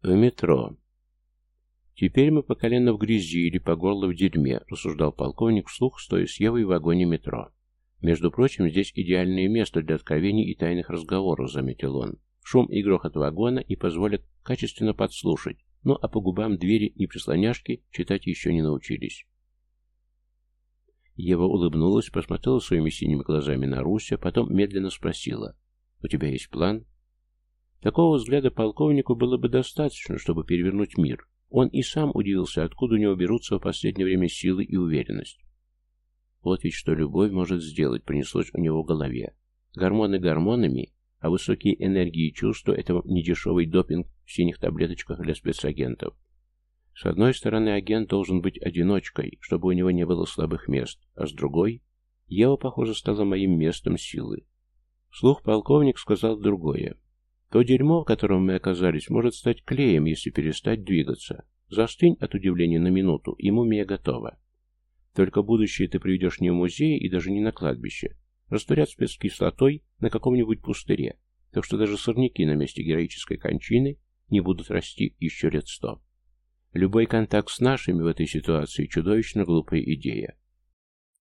В метро. Теперь мы по колено в грязи или по горло в дерьме, рассуждал полковник вслух, стоя с Евой в вагоне метро. Между прочим, здесь идеальное место для откровений и тайных разговоров, заметил он. Шум и грохот вагона не позволят качественно подслушать, ну а по губам двери и прислоняшки читать еще не научились. Ева улыбнулась, посмотрела своими синими глазами на Руся, потом медленно спросила. «У тебя есть план?» Такого взгляда полковнику было бы достаточно, чтобы перевернуть мир. Он и сам удивился, откуда у него берутся в последнее время силы и уверенность. Вот ведь что любовь может сделать, принеслось у него в голове. Гормоны гормонами, а высокие энергии и чувства – это недешевый допинг в синих таблеточках для спецагентов. С одной стороны, агент должен быть одиночкой, чтобы у него не было слабых мест, а с другой, Ева, похоже, стала моим местом силы. Вслух полковник сказал другое. То дерьмо, в котором мы оказались, может стать клеем, если перестать двигаться. Застынь от удивления на минуту, и мумия готова. Только будущее ты приведешь не в музее и даже не на кладбище. Растворят спецкислотой на каком-нибудь пустыре, так что даже сорняки на месте героической кончины не будут расти еще лет сто. Любой контакт с нашими в этой ситуации чудовищно глупая идея.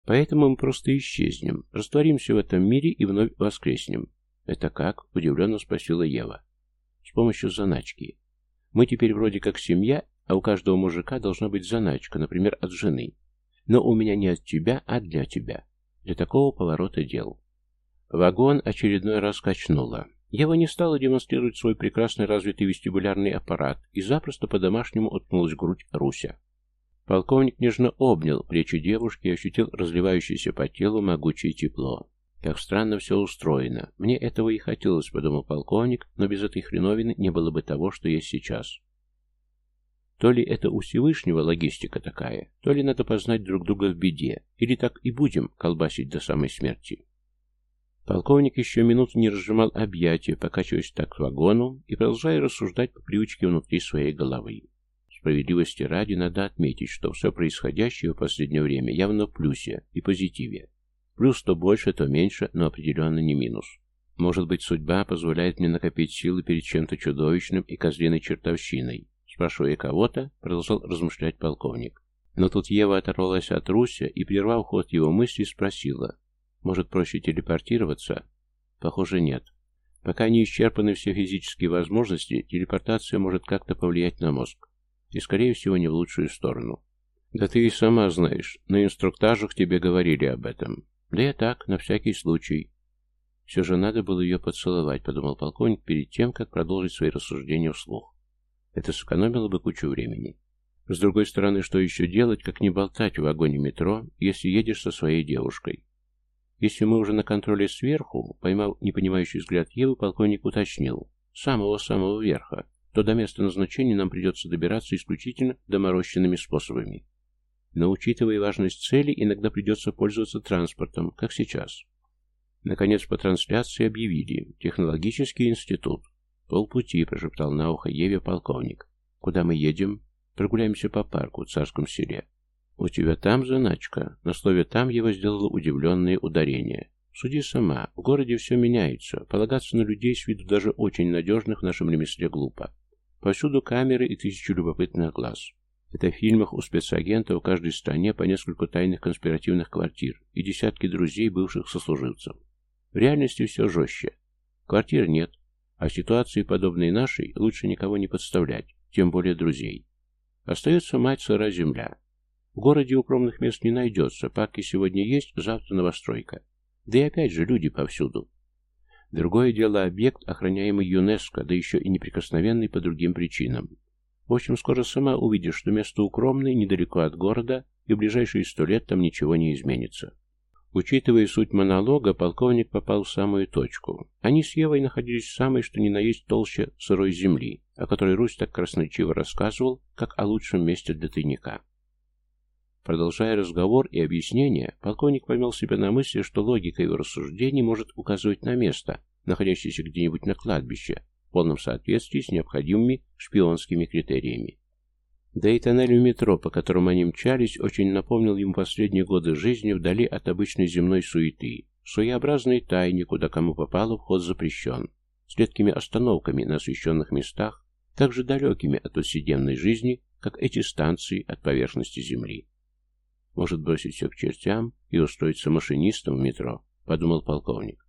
Поэтому мы просто исчезнем, растворимся в этом мире и вновь воскреснем. Это как? Удивленно спросила Ева. С помощью заначки. Мы теперь вроде как семья, а у каждого мужика должна быть заначка, например, от жены. Но у меня не от тебя, а для тебя. Для такого поворота дел. Вагон очередной раз качнуло. Ева не стала демонстрировать свой прекрасный развитый вестибулярный аппарат и запросто по-домашнему уткнулась грудь Руся. Полковник нежно обнял плечи девушки и ощутил разливающееся по телу могучее тепло. «Как странно все устроено. Мне этого и хотелось», — подумал полковник, «но без этой хреновины не было бы того, что есть сейчас». То ли это у Всевышнего логистика такая, то ли надо познать друг друга в беде, или так и будем колбасить до самой смерти. Полковник еще минуту не разжимал объятия, покачиваясь так к вагону и продолжая рассуждать по привычке внутри своей головы. Справедливости ради надо отметить, что все происходящее в последнее время явно в плюсе и позитиве. Плюс то больше, то меньше, но определенно не минус. Может быть, судьба позволяет мне накопить силы перед чем-то чудовищным и козлиной чертовщиной. Спрашивая кого-то, продолжал размышлять полковник. Но тут Ева оторвалась от Руся и, прервав ход его мыслей, спросила, может, проще телепортироваться? Похоже, нет. Пока не исчерпаны все физические возможности, телепортация может как-то повлиять на мозг. И, скорее всего, не в лучшую сторону. Да ты и сама знаешь, на инструктажах тебе говорили об этом. Да я так, на всякий случай. Все же надо было ее поцеловать, подумал полковник перед тем, как продолжить свои рассуждения вслух. Это сэкономило бы кучу времени. С другой стороны, что еще делать, как не болтать в вагоне метро, если едешь со своей девушкой? Если мы уже на контроле сверху, поймав непонимающий взгляд Евы, полковник уточнил. Самого-самого верха. То до места назначения нам придется добираться исключительно доморощенными способами. Но, учитывая важность цели, иногда придется пользоваться транспортом, как сейчас. Наконец, по трансляции объявили. Технологический институт. Полпути, прошептал на ухо Еве полковник. Куда мы едем? Прогуляемся по парку в царском селе. «У тебя там заначка?» На слове «там» его сделало удивленное ударение. «Суди сама. В городе все меняется. Полагаться на людей с виду даже очень надежных в нашем ремесле глупо. Повсюду камеры и тысячу любопытных глаз. Это в фильмах у спецагентов в каждой стране по нескольку тайных конспиративных квартир и десятки друзей бывших сослуживцев. В реальности все жестче. Квартир нет, а в ситуации, подобной нашей, лучше никого не подставлять, тем более друзей. Остается мать сыра земля. В городе укромных мест не найдется, парки сегодня есть, завтра новостройка. Да и опять же, люди повсюду. Другое дело объект, охраняемый ЮНЕСКО, да еще и неприкосновенный по другим причинам. В общем, скоро сама увидишь, что место укромное, недалеко от города, и в ближайшие сто лет там ничего не изменится. Учитывая суть монолога, полковник попал в самую точку. Они с Евой находились в самой, что ни на есть толще сырой земли, о которой Русь так красноречиво рассказывал, как о лучшем месте для тайника. Продолжая разговор и объяснение, полковник поймал себя на мысли, что логика его рассуждений может указывать на место, находящееся где-нибудь на кладбище, в полном соответствии с необходимыми шпионскими критериями. Да и тоннель в метро, по которому они мчались, очень напомнил ему последние годы жизни вдали от обычной земной суеты, своеобразной тайне, куда кому попало вход запрещен, с редкими остановками на освещенных местах, так же далекими от повседневной жизни, как эти станции от поверхности Земли. Может бросить все к чертям и устроиться машинистом в метро, подумал полковник.